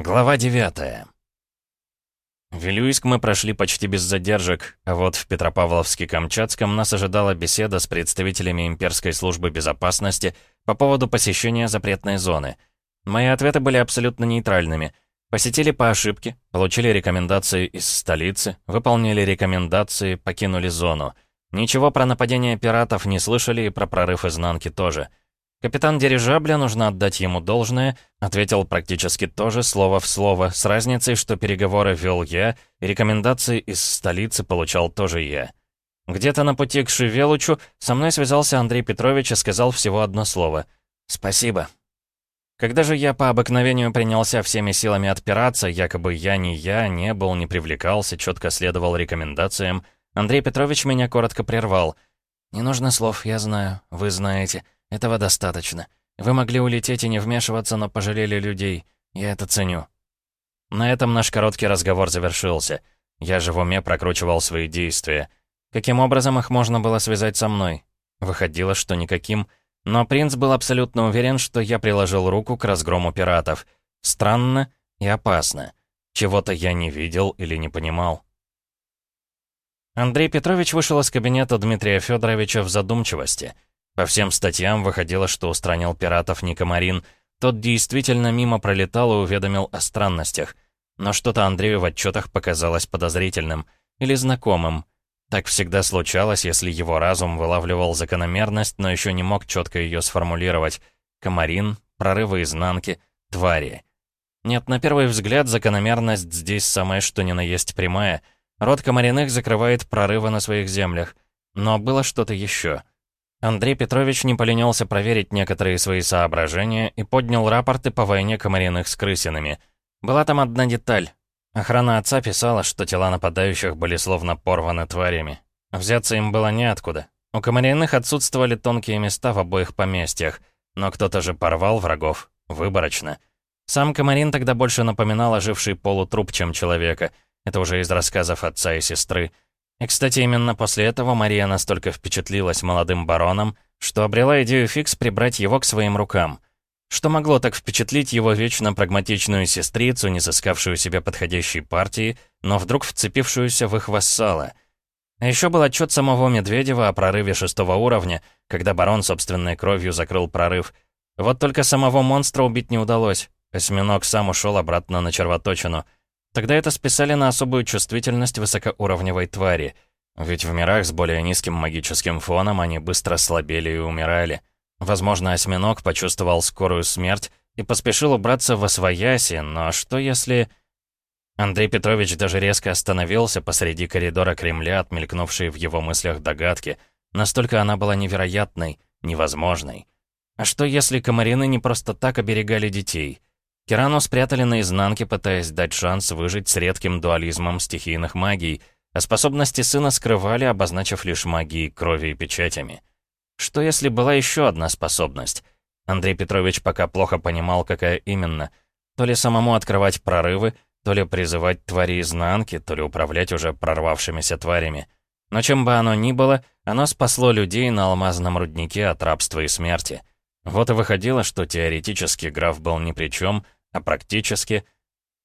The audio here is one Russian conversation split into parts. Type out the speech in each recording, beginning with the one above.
Глава 9 Вилюйск мы прошли почти без задержек, а вот в Петропавловске-Камчатском нас ожидала беседа с представителями Имперской службы безопасности по поводу посещения запретной зоны. Мои ответы были абсолютно нейтральными. Посетили по ошибке, получили рекомендации из столицы, выполнили рекомендации, покинули зону. Ничего про нападение пиратов не слышали и про прорыв изнанки тоже. Капитан дирижабля, нужно отдать ему должное, ответил практически то же слово в слово, с разницей, что переговоры вел я, и рекомендации из столицы получал тоже я. Где-то на пути к Шевелучу со мной связался Андрей Петрович и сказал всего одно слово «Спасибо». Когда же я по обыкновению принялся всеми силами отпираться, якобы я не я, не был, не привлекался, четко следовал рекомендациям, Андрей Петрович меня коротко прервал. «Не нужно слов, я знаю, вы знаете». Этого достаточно. Вы могли улететь и не вмешиваться, но пожалели людей. Я это ценю». На этом наш короткий разговор завершился. Я же в уме прокручивал свои действия. Каким образом их можно было связать со мной? Выходило, что никаким. Но принц был абсолютно уверен, что я приложил руку к разгрому пиратов. Странно и опасно. Чего-то я не видел или не понимал. Андрей Петрович вышел из кабинета Дмитрия Федоровича в задумчивости — по всем статьям выходило, что устранял пиратов не Комарин. Тот действительно мимо пролетал и уведомил о странностях. Но что-то Андрею в отчетах показалось подозрительным. Или знакомым. Так всегда случалось, если его разум вылавливал закономерность, но еще не мог четко ее сформулировать. Комарин, прорывы изнанки, твари. Нет, на первый взгляд закономерность здесь самая что ни на есть прямая. Род комариных закрывает прорывы на своих землях. Но было что-то еще. Андрей Петрович не поленился проверить некоторые свои соображения и поднял рапорты по войне комариных с крысинами. Была там одна деталь. Охрана отца писала, что тела нападающих были словно порваны тварями. Взяться им было неоткуда. У комариных отсутствовали тонкие места в обоих поместьях, но кто-то же порвал врагов, выборочно. Сам комарин тогда больше напоминал оживший полутруп, чем человека. Это уже из рассказов отца и сестры. И, кстати, именно после этого Мария настолько впечатлилась молодым бароном, что обрела идею фикс прибрать его к своим рукам. Что могло так впечатлить его вечно прагматичную сестрицу, не сыскавшую себе подходящей партии, но вдруг вцепившуюся в их вассала? А еще был отчет самого Медведева о прорыве шестого уровня, когда барон собственной кровью закрыл прорыв. Вот только самого монстра убить не удалось. Осьминог сам ушел обратно на червоточину — Тогда это списали на особую чувствительность высокоуровневой твари. Ведь в мирах с более низким магическим фоном они быстро слабели и умирали. Возможно, осьминог почувствовал скорую смерть и поспешил убраться во свояси, но что если... Андрей Петрович даже резко остановился посреди коридора Кремля, отмелькнувшей в его мыслях догадки. Настолько она была невероятной, невозможной. А что если комарины не просто так оберегали детей? Кирану спрятали на изнанке, пытаясь дать шанс выжить с редким дуализмом стихийных магий, а способности сына скрывали, обозначив лишь магией крови и печатями. Что если была еще одна способность? Андрей Петрович пока плохо понимал, какая именно. То ли самому открывать прорывы, то ли призывать твари изнанки, то ли управлять уже прорвавшимися тварями. Но чем бы оно ни было, оно спасло людей на алмазном руднике от рабства и смерти. Вот и выходило, что теоретически граф был ни при чем, а практически...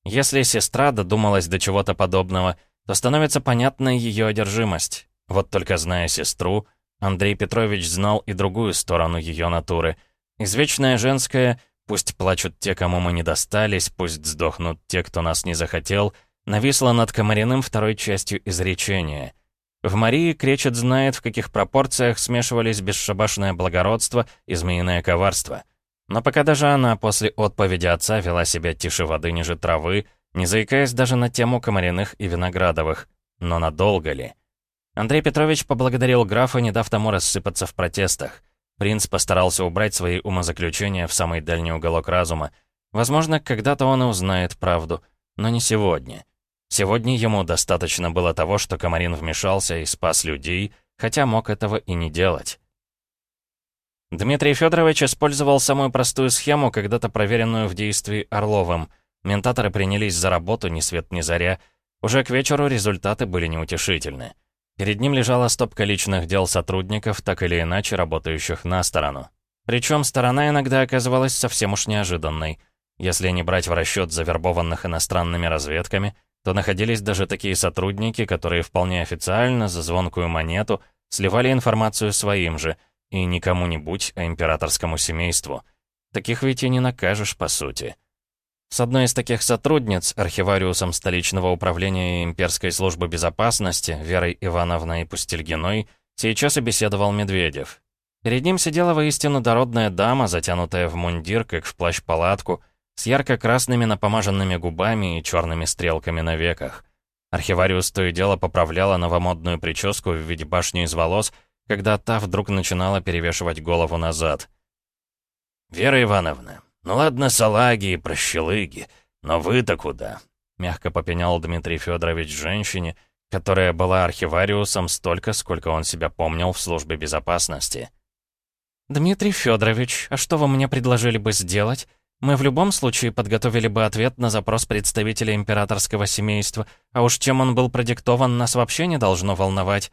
Если сестра додумалась до чего-то подобного, то становится понятна ее одержимость. Вот только зная сестру, Андрей Петрович знал и другую сторону ее натуры. Извечная женская «пусть плачут те, кому мы не достались, пусть сдохнут те, кто нас не захотел», нависла над Комариным второй частью изречения. В Марии Кречет знает, в каких пропорциях смешивались бесшабашное благородство и змеиное коварство — но пока даже она после отповеди отца вела себя тише воды ниже травы, не заикаясь даже на тему комариных и виноградовых. Но надолго ли? Андрей Петрович поблагодарил графа, не дав тому рассыпаться в протестах. Принц постарался убрать свои умозаключения в самый дальний уголок разума. Возможно, когда-то он и узнает правду, но не сегодня. Сегодня ему достаточно было того, что Комарин вмешался и спас людей, хотя мог этого и не делать. Дмитрий Федорович использовал самую простую схему, когда-то проверенную в действии Орловым. Ментаторы принялись за работу ни свет ни заря. Уже к вечеру результаты были неутешительны. Перед ним лежала стопка личных дел сотрудников, так или иначе работающих на сторону. Причем сторона иногда оказывалась совсем уж неожиданной. Если не брать в расчет завербованных иностранными разведками, то находились даже такие сотрудники, которые вполне официально, за звонкую монету, сливали информацию своим же, и не кому-нибудь, а императорскому семейству. Таких ведь и не накажешь, по сути. С одной из таких сотрудниц, архивариусом столичного управления имперской службы безопасности, Верой Ивановной Пустельгиной, сейчас и беседовал Медведев. Перед ним сидела воистину дородная дама, затянутая в мундир, как в плащ-палатку, с ярко-красными напомаженными губами и черными стрелками на веках. Архивариус то и дело поправляла новомодную прическу в виде башни из волос, когда та вдруг начинала перевешивать голову назад. «Вера Ивановна, ну ладно, салаги и прощелыги, но вы-то куда?» Мягко попенял Дмитрий Федорович женщине, которая была архивариусом столько, сколько он себя помнил в службе безопасности. «Дмитрий Федорович, а что вы мне предложили бы сделать? Мы в любом случае подготовили бы ответ на запрос представителя императорского семейства, а уж чем он был продиктован, нас вообще не должно волновать».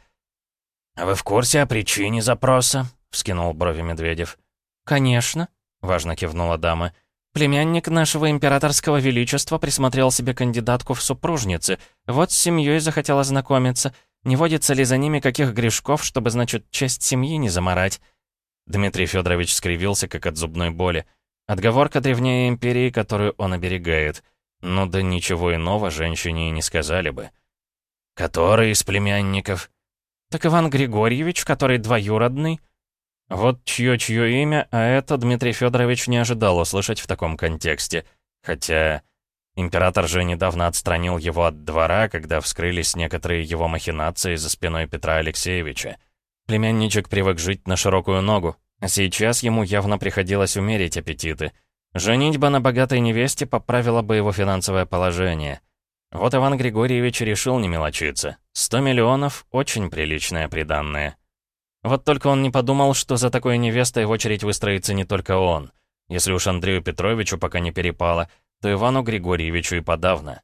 «А вы в курсе о причине запроса?» — вскинул брови Медведев. «Конечно», — важно кивнула дама. «Племянник нашего императорского величества присмотрел себе кандидатку в супружницы. Вот с семьей захотел ознакомиться. Не водится ли за ними каких грешков, чтобы, значит, честь семьи не заморать?» Дмитрий Федорович скривился, как от зубной боли. Отговорка древней империи, которую он оберегает. Ну да ничего иного женщине и не сказали бы. «Который из племянников?» «Так Иван Григорьевич, который двоюродный?» Вот чье-чье имя, а это Дмитрий Федорович не ожидал услышать в таком контексте. Хотя... Император же недавно отстранил его от двора, когда вскрылись некоторые его махинации за спиной Петра Алексеевича. Племянничек привык жить на широкую ногу, а сейчас ему явно приходилось умерить аппетиты. Женитьба на богатой невесте поправила бы его финансовое положение. Вот Иван Григорьевич решил не мелочиться. Сто миллионов — очень приличное приданное. Вот только он не подумал, что за такой невестой в очередь выстроится не только он. Если уж Андрею Петровичу пока не перепало, то Ивану Григорьевичу и подавно.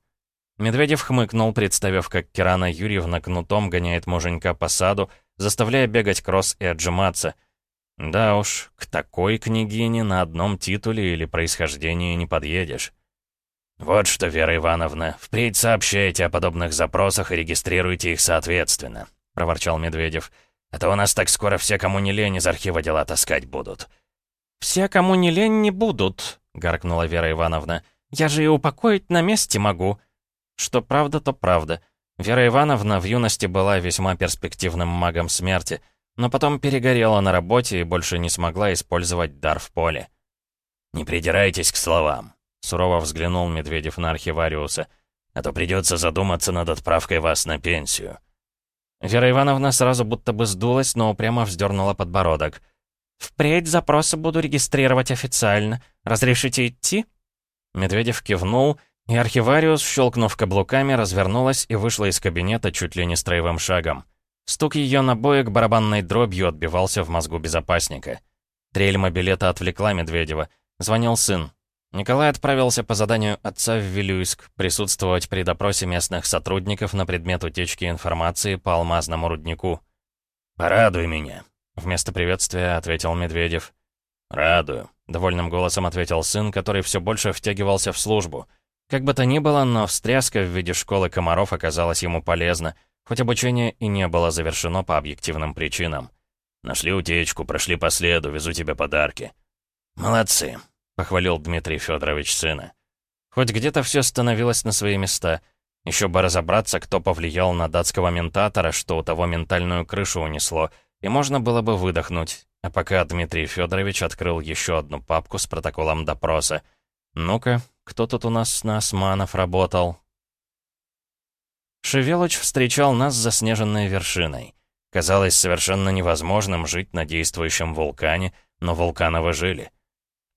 Медведев хмыкнул, представив, как Кирана Юрьевна кнутом гоняет муженька по саду, заставляя бегать кросс и отжиматься. Да уж, к такой княгине на одном титуле или происхождении не подъедешь. «Вот что, Вера Ивановна, впредь сообщайте о подобных запросах и регистрируйте их соответственно», — проворчал Медведев. «А то у нас так скоро все, кому не лень, из архива дела таскать будут». «Все, кому не лень, не будут», — гаркнула Вера Ивановна. «Я же и упокоить на месте могу». Что правда, то правда. Вера Ивановна в юности была весьма перспективным магом смерти, но потом перегорела на работе и больше не смогла использовать дар в поле. «Не придирайтесь к словам», — сурово взглянул Медведев на архивариуса, «а то придется задуматься над отправкой вас на пенсию». Вера Ивановна сразу будто бы сдулась, но упрямо вздернула подбородок. «Впредь запросы буду регистрировать официально. Разрешите идти?» Медведев кивнул и архивариус, щелкнув каблуками, развернулась и вышла из кабинета чуть ли не строевым шагом. Стук ее набоек барабанной дробью отбивался в мозгу безопасника. Трель мобилета отвлекла Медведева. Звонил сын. Николай отправился по заданию отца в Вилюйск присутствовать при допросе местных сотрудников на предмет утечки информации по алмазному руднику. «Порадуй меня», — вместо приветствия ответил Медведев. «Радую», — довольным голосом ответил сын, который все больше втягивался в службу. Как бы то ни было, но встряска в виде школы комаров оказалась ему полезна, хоть обучение и не было завершено по объективным причинам. «Нашли утечку, прошли по следу, везу тебе подарки». «Молодцы», — похвалил Дмитрий Федорович сына. Хоть где-то все становилось на свои места. Еще бы разобраться, кто повлиял на датского ментатора, что у того ментальную крышу унесло, и можно было бы выдохнуть. А пока Дмитрий Федорович открыл еще одну папку с протоколом допроса. «Ну-ка, кто тут у нас на османов работал?» Шевелыч встречал нас с заснеженной вершиной. Казалось совершенно невозможным жить на действующем вулкане, но вулканы жили.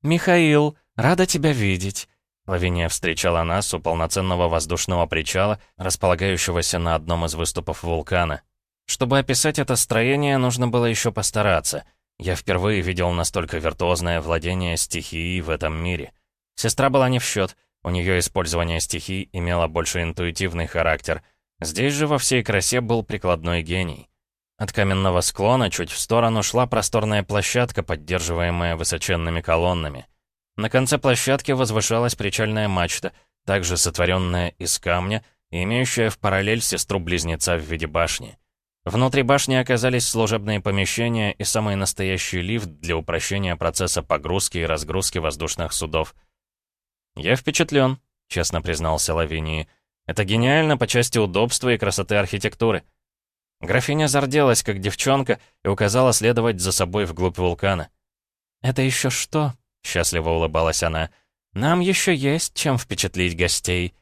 «Михаил, рада тебя видеть!» Лавиния встречала нас у полноценного воздушного причала, располагающегося на одном из выступов вулкана. Чтобы описать это строение, нужно было еще постараться. Я впервые видел настолько виртуозное владение стихией в этом мире. Сестра была не в счет, у нее использование стихий имело больше интуитивный характер. Здесь же во всей красе был прикладной гений. От каменного склона чуть в сторону шла просторная площадка, поддерживаемая высоченными колоннами. На конце площадки возвышалась причальная мачта, также сотворенная из камня и имеющая в параллель сестру-близнеца в виде башни. Внутри башни оказались служебные помещения и самый настоящий лифт для упрощения процесса погрузки и разгрузки воздушных судов. «Я впечатлен», — честно признался Лавинии. «Это гениально по части удобства и красоты архитектуры». Графиня зарделась, как девчонка, и указала следовать за собой вглубь вулкана. «Это еще что?» — счастливо улыбалась она. «Нам еще есть чем впечатлить гостей».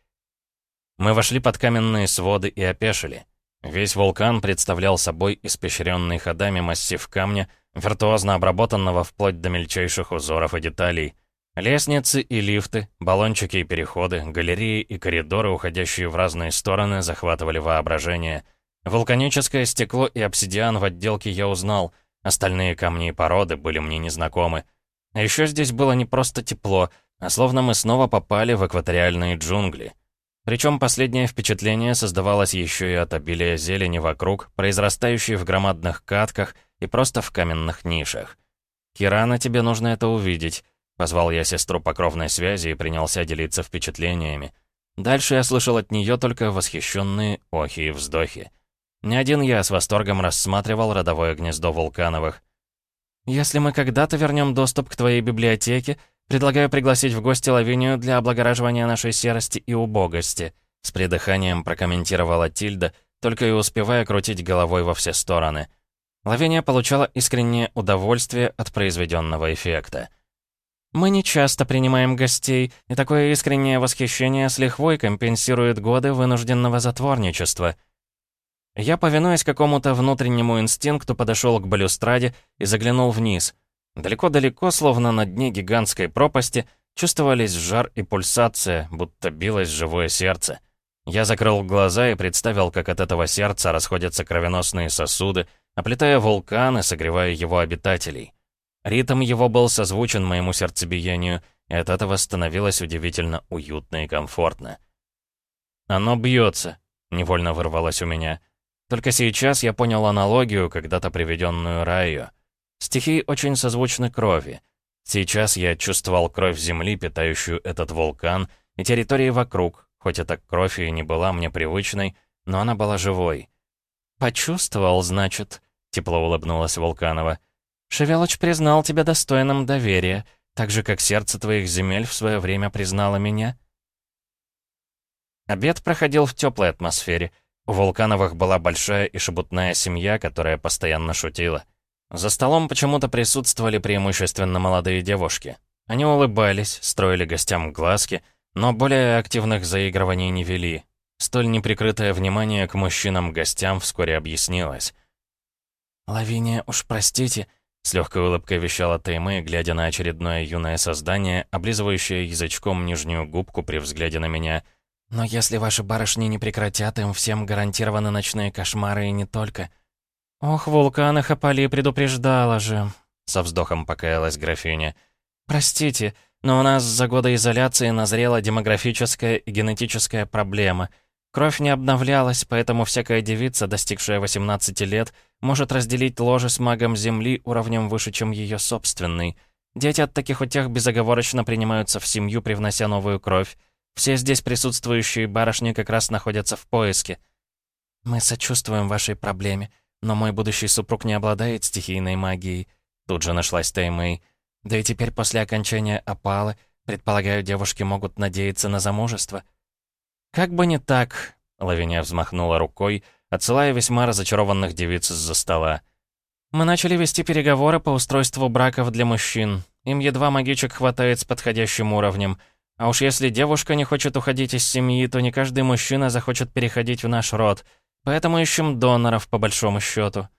Мы вошли под каменные своды и опешили. Весь вулкан представлял собой испещренный ходами массив камня, виртуозно обработанного вплоть до мельчайших узоров и деталей. Лестницы и лифты, баллончики и переходы, галереи и коридоры, уходящие в разные стороны, захватывали воображение. Вулканическое стекло и обсидиан в отделке я узнал, остальные камни и породы были мне незнакомы. А еще здесь было не просто тепло, а словно мы снова попали в экваториальные джунгли. Причем последнее впечатление создавалось еще и от обилия зелени вокруг, произрастающей в громадных катках и просто в каменных нишах. «Кирана, тебе нужно это увидеть», — позвал я сестру по кровной связи и принялся делиться впечатлениями. Дальше я слышал от нее только восхищенные охи и вздохи. Не один я с восторгом рассматривал родовое гнездо Вулкановых. «Если мы когда-то вернем доступ к твоей библиотеке, предлагаю пригласить в гости Лавинию для облагораживания нашей серости и убогости», с придыханием прокомментировала Тильда, только и успевая крутить головой во все стороны. Лавиния получала искреннее удовольствие от произведенного эффекта. «Мы не часто принимаем гостей, и такое искреннее восхищение с лихвой компенсирует годы вынужденного затворничества», я, повинуясь какому-то внутреннему инстинкту, подошел к балюстраде и заглянул вниз. Далеко-далеко, словно на дне гигантской пропасти, чувствовались жар и пульсация, будто билось живое сердце. Я закрыл глаза и представил, как от этого сердца расходятся кровеносные сосуды, оплетая вулкан и согревая его обитателей. Ритм его был созвучен моему сердцебиению, и от этого становилось удивительно уютно и комфортно. «Оно бьется», — невольно вырвалось у меня. Только сейчас я понял аналогию, когда-то приведенную Раю. Стихии очень созвучны крови. Сейчас я чувствовал кровь земли, питающую этот вулкан, и территории вокруг, хоть эта кровь и не была мне привычной, но она была живой. «Почувствовал, значит», — тепло улыбнулась Вулканова. «Шевелыч признал тебя достойным доверия, так же, как сердце твоих земель в свое время признало меня». Обед проходил в теплой атмосфере — у Вулкановых была большая и шебутная семья, которая постоянно шутила. За столом почему-то присутствовали преимущественно молодые девушки. Они улыбались, строили гостям глазки, но более активных заигрываний не вели. Столь неприкрытое внимание к мужчинам-гостям вскоре объяснилось. «Лавиния, уж простите», — с легкой улыбкой вещала Таймы, глядя на очередное юное создание, облизывающее язычком нижнюю губку при взгляде на меня — но если ваши барышни не прекратят, им всем гарантированы ночные кошмары и не только. Ох, вулкан их опали предупреждала же, со вздохом покаялась графиня. Простите, но у нас за годы изоляции назрела демографическая и генетическая проблема. Кровь не обновлялась, поэтому всякая девица, достигшая 18 лет, может разделить ложе с магом Земли уровнем выше, чем ее собственный. Дети от таких утех безоговорочно принимаются в семью, привнося новую кровь. Все здесь присутствующие барышни как раз находятся в поиске. Мы сочувствуем вашей проблеме, но мой будущий супруг не обладает стихийной магией. Тут же нашлась Таймэй. Да и теперь после окончания опалы, предполагаю, девушки могут надеяться на замужество. Как бы не так, Лавиния взмахнула рукой, отсылая весьма разочарованных девиц из-за стола. Мы начали вести переговоры по устройству браков для мужчин. Им едва магичек хватает с подходящим уровнем — а уж если девушка не хочет уходить из семьи, то не каждый мужчина захочет переходить в наш род. Поэтому ищем доноров, по большому счету.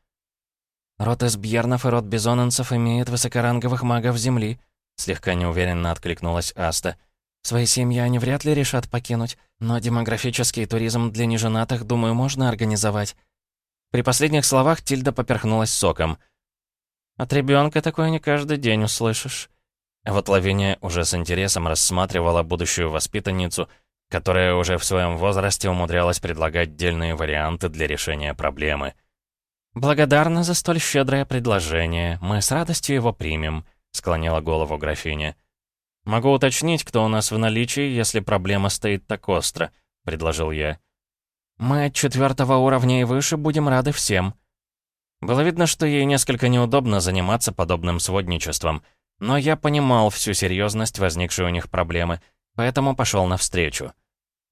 Род Эсбьернов и род Бизонанцев имеет высокоранговых магов Земли, слегка неуверенно откликнулась Аста. Свои семьи они вряд ли решат покинуть, но демографический туризм для неженатых, думаю, можно организовать. При последних словах Тильда поперхнулась соком. «От ребенка такое не каждый день услышишь». Вот Лавиния уже с интересом рассматривала будущую воспитанницу, которая уже в своем возрасте умудрялась предлагать дельные варианты для решения проблемы. «Благодарна за столь щедрое предложение. Мы с радостью его примем», — склонила голову графиня. «Могу уточнить, кто у нас в наличии, если проблема стоит так остро», — предложил я. «Мы от четвертого уровня и выше будем рады всем». Было видно, что ей несколько неудобно заниматься подобным сводничеством, но я понимал всю серьезность возникшей у них проблемы, поэтому пошел навстречу.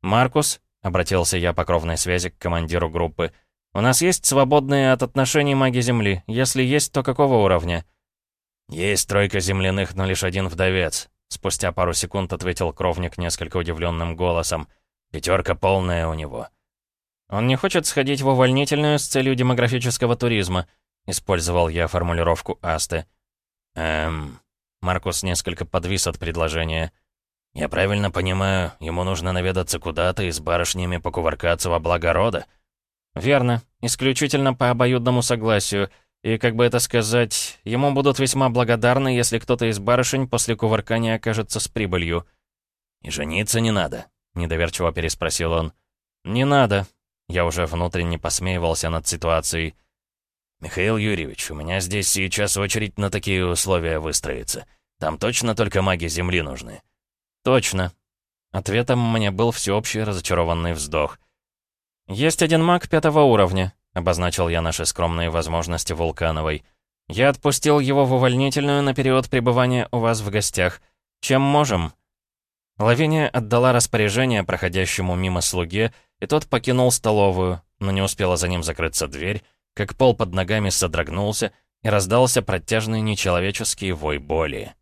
«Маркус», — обратился я по кровной связи к командиру группы, «у нас есть свободные от отношений маги Земли. Если есть, то какого уровня?» «Есть тройка земляных, но лишь один вдовец», Спустя пару секунд ответил Кровник несколько удивленным голосом. «Пятерка полная у него». «Он не хочет сходить в увольнительную с целью демографического туризма», использовал я формулировку Асты. «Эм...» Маркус несколько подвис от предложения. «Я правильно понимаю, ему нужно наведаться куда-то и с барышнями покувыркаться во благо рода?» «Верно. Исключительно по обоюдному согласию. И, как бы это сказать, ему будут весьма благодарны, если кто-то из барышень после кувыркания окажется с прибылью. «И жениться не надо?» — недоверчиво переспросил он. «Не надо». Я уже внутренне посмеивался над ситуацией. «Михаил Юрьевич, у меня здесь сейчас очередь на такие условия выстроится. Там точно только маги Земли нужны?» «Точно». Ответом мне был всеобщий разочарованный вздох. «Есть один маг пятого уровня обозначил я наши скромные возможности Вулкановой. «Я отпустил его в увольнительную на период пребывания у вас в гостях. Чем можем?» Лавиния отдала распоряжение проходящему мимо слуге, и тот покинул столовую, но не успела за ним закрыться дверь, как пол под ногами содрогнулся и раздался протяжный нечеловеческий вой боли.